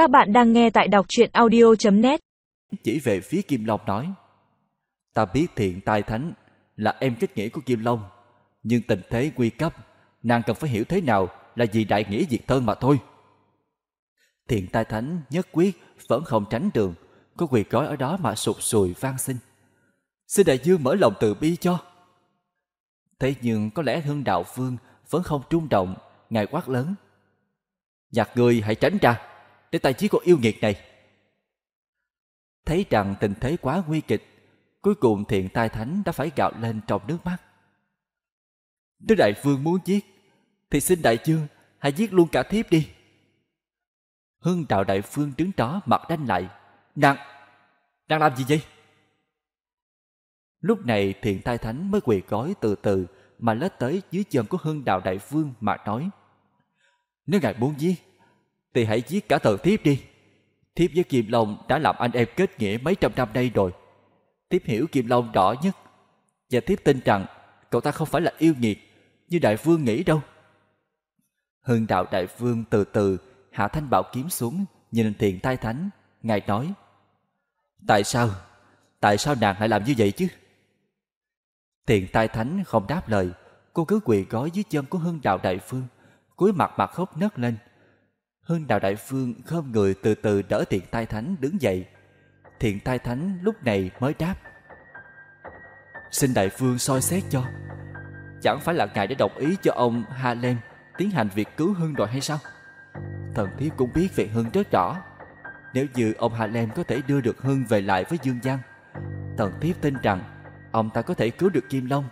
Các bạn đang nghe tại đọc truyện audio.net Chỉ về phía Kim Long nói, Ta biết thiện tai thánh là em kết nghĩa của Kim Long, Nhưng tình thế nguy cấp, Nàng cần phải hiểu thế nào là vì đại nghĩa diệt thân mà thôi. Thiện tai thánh nhất quyết vẫn không tránh đường, Có quỳ gói ở đó mà sụt sùi van xin. Xin đại dương mở lòng từ bi cho. Thế nhưng có lẽ hương đạo phương vẫn không trung động, Ngài quát lớn, Nhạc người hãy tránh ra. Để tài trí con yêu nghiệt này. Thấy rằng tình thế quá nguy kịch Cuối cùng thiện tai thánh đã phải gạo lên trong nước mắt. Nếu đại vương muốn giết Thì xin đại dương hãy giết luôn cả thiếp đi. Hưng đạo đại phương đứng đó mặt đanh lại Nàng, nàng làm gì vậy? Lúc này thiện tai thánh mới quỳ gói từ từ mà lết tới dưới chân của hưng đạo đại vương mà nói Nếu ngài muốn giết thì hãy giết cả thợ thiếp đi. Thiếp với kim long đã làm anh em kết nghĩa mấy trăm năm nay rồi. Thiếp hiểu kim long rõ nhất. Và thiếp tin rằng cậu ta không phải là yêu nghiệt như đại vương nghĩ đâu. Hưng đạo đại vương từ từ hạ thanh bảo kiếm xuống, nhìn thiền tai thánh, ngài nói, tại sao? Tại sao nàng lại làm như vậy chứ? Thiền tai thánh không đáp lời. Cô cứ quỳ gói dưới chân của hưng đạo đại vương, cúi mặt mặt khóc nấc lên. Hưng đạo đại phương khom người từ từ đỡ thiện tai thánh đứng dậy. Thiện tai thánh lúc này mới đáp. Xin đại phương soi xét cho. Chẳng phải là ngài đã đồng ý cho ông Ha Lem tiến hành việc cứu Hưng rồi hay sao? Thần thiếp cũng biết về Hưng rất rõ. Nếu như ông Ha Lem có thể đưa được Hưng về lại với Dương Giang, thần thiếp tin rằng ông ta có thể cứu được Kim Long.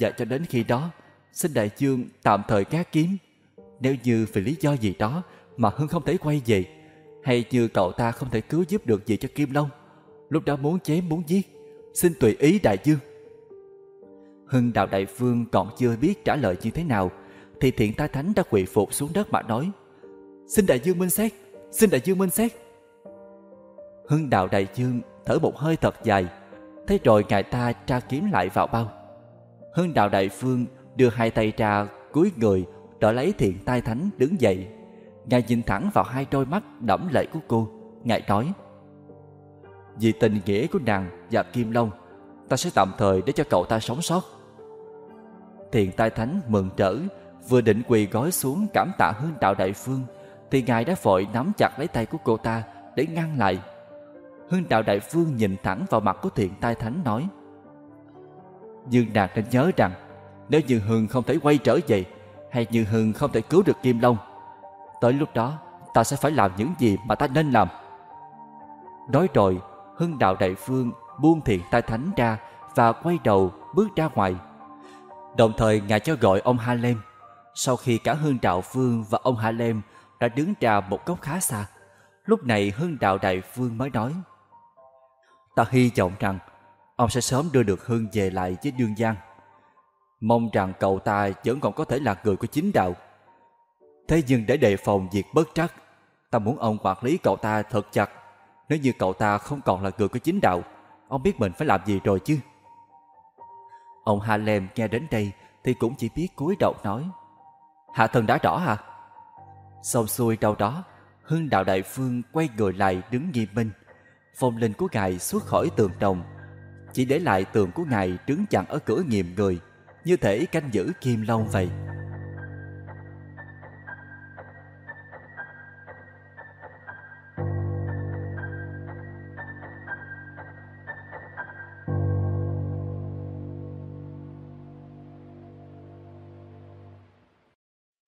Và cho đến khi đó, xin đại dương tạm thời gác kiếm. Nếu như vì lý do gì đó mà Hưng không thể quay về? Hay như cậu ta không thể cứu giúp được gì cho Kim Long? Lúc đó muốn chém muốn giết. Xin tùy ý đại dương. Hưng đạo đại vương còn chưa biết trả lời như thế nào, thì thiện tai thánh đã quỳ phục xuống đất mà nói, xin đại dương minh xét, xin đại dương minh xét. Hưng đạo đại dương thở một hơi thật dài, thế rồi ngài ta tra kiếm lại vào bao. Hưng đạo đại vương đưa hai tay ra cúi người, đỡ lấy thiện tai thánh đứng dậy. Ngài nhìn thẳng vào hai đôi mắt đẫm lệ của cô. Ngài nói, Vì tình nghĩa của nàng và Kim Long, Ta sẽ tạm thời để cho cậu ta sống sót. Thiền tai thánh mừng trở, Vừa định quỳ gói xuống cảm tạ hương đạo đại phương, Thì Ngài đã vội nắm chặt lấy tay của cô ta Để ngăn lại. Hương đạo đại phương nhìn thẳng vào mặt của thiền tai thánh nói Nhưng nàng nên nhớ rằng, Nếu như Hương không thể quay trở về, Hay như Hương không thể cứu được Kim Long Tới lúc đó, ta sẽ phải làm những gì mà ta nên làm. Nói rồi, Hưng đạo đại phương buông thiền tai thánh ra Và quay đầu bước ra ngoài. Đồng thời, ngài cho gọi ông Ha Lem Sau khi cả Hưng đạo phương và ông Ha Lem Đã đứng ra một góc khá xa, Lúc này Hưng đạo đại phương mới nói, Ta hy vọng rằng Ông sẽ sớm đưa được Hưng về lại với Dương Giang. Mong rằng cậu ta vẫn còn có thể là người của chính đạo. Thế nhưng để đề phòng việc bất trắc, ta muốn ông quản lý cậu ta thật chặt. Nếu như cậu ta không còn là người của chính đạo, ông biết mình phải làm gì rồi chứ. Ông Halem nghe đến đây thì cũng chỉ biết cúi đầu nói. Hạ thần đã rõ hả? Xong xuôi đâu đó, Hưng đạo đại phương quay người lại đứng nghiêm minh. Phong linh của ngài xuất khỏi tường đồng, chỉ để lại tường của ngài đứng chặn ở cửa nghiêm người, như thể canh giữ kim long vậy.